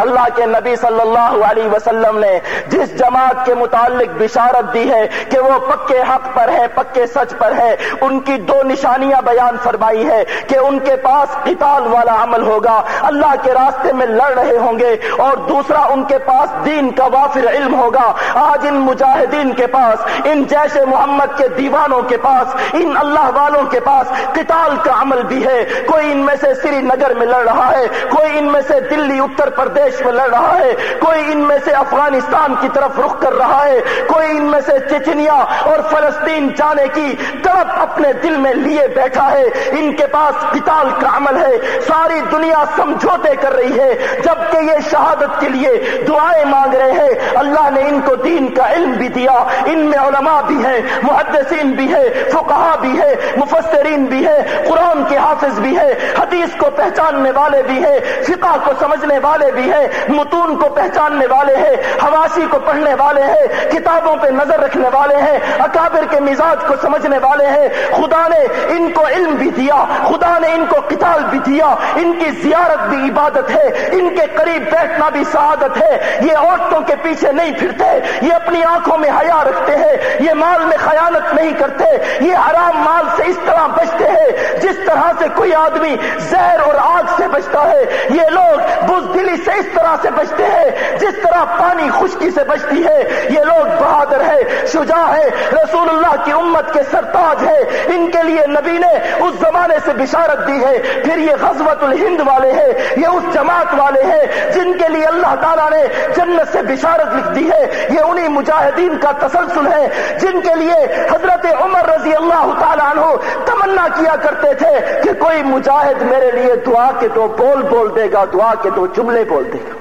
اللہ کے نبی صلی اللہ علیہ وسلم نے جس جماعت کے متعلق بشارت دی ہے کہ وہ پکے حق پر ہے، پکے سچ پر ہے، ان کی دو نشانیاں بیان فرمائی ہے کہ ان کے پاس قتال والا عمل ہوگا، اللہ کے راستے میں لڑ رہے ہوں گے اور دوسرا ان کے پاس دین کا وافر علم ہوگا۔ آج ان مجاہدین کے پاس، ان جیش محمد کے دیوانوں کے پاس، ان اللہ والوں کے پاس قتال کا عمل بھی ہے۔ کوئی ان میں سے سری نگر میں لڑ رہا ہے، کوئی میں سے دلی، اتر پردیش میں لڑ رہا ہے۔ کوئی ان میں سے افغانستان کی طرف رخ کر رہا ہے۔ کوئی ان میں سے چچنیا اور فلسطین جانے کی طرف اپنے دل میں لیے بیٹھا ہے۔ ان کے پاس قتال کا عمل ہے۔ ساری دنیا سمجھوتے کر رہی ہے۔ جبکہ یہ شہادت کے لیے دعائیں مانگ رہے ہیں اللہ نے ان کو دین کا علم بھی دیا، ان میں علماء بھی ہیں، محدثین بھی ہے فقہا بھی ہے مفسرین بھی ہے قرآن کے حافظ بھی ہے حدیث کو پہچاننے والے بھی ہیں، فقہ کو سمجھنے والے بھی ہیں، متون کو پہچاننے والے ہیں حواسی کو پڑھنے والے ہیں، کتابوں پہ نظر رکھنے والے ہیں، اکابر کے مزاج کو سمجھنے والے ہیں، خدا نے ان کو علم بھی دیا، خدا نے ان کو قتال بھی دیا، ان کی زیارت بھی عبادت ہے، ان کے قریب بیٹھنا بھی سعادت ہے، یہ عورتوں کے پیچھے نہیں پھرتے، یہ اپنی آنکھوں میں حیا رکھتے ہیں، یہ مال میں خیانت نہیں کرتے، یہ حرام مال سے اس طرح بچتے ہیں، جس طرح سے کوئی آدمی زہر اور آگ سے بچتا ہے، یہ لوگ بزدلی سے اس طرح سے بچتے ہیں، جس طرح پانی خشکی سے بچتی ہے، یہ لوگ بہادر ہے شجاع ہے رسول اللہ کی امت کے سرتاج ہے ان کے لیے نبی نے اس زمانے سے بشارت دی ہے، پھر یہ غزوت الہند والے ہیں، یہ اس جماعت والے ہیں، جن کے لیے اللہ تعالیٰ نے جنت سے بشارت لکھ دی ہے۔ یہ انہی مجاہدین کا تسلسل ہے، جن کے لیے حضرت عمر رضی اللہ تعالیٰ عنہ تمنا کیا کرتے تھے کہ کوئی مجاہد میرے لیے دعا کے دو بول بول دے گا، دعا کے دو جملے بول دے گا۔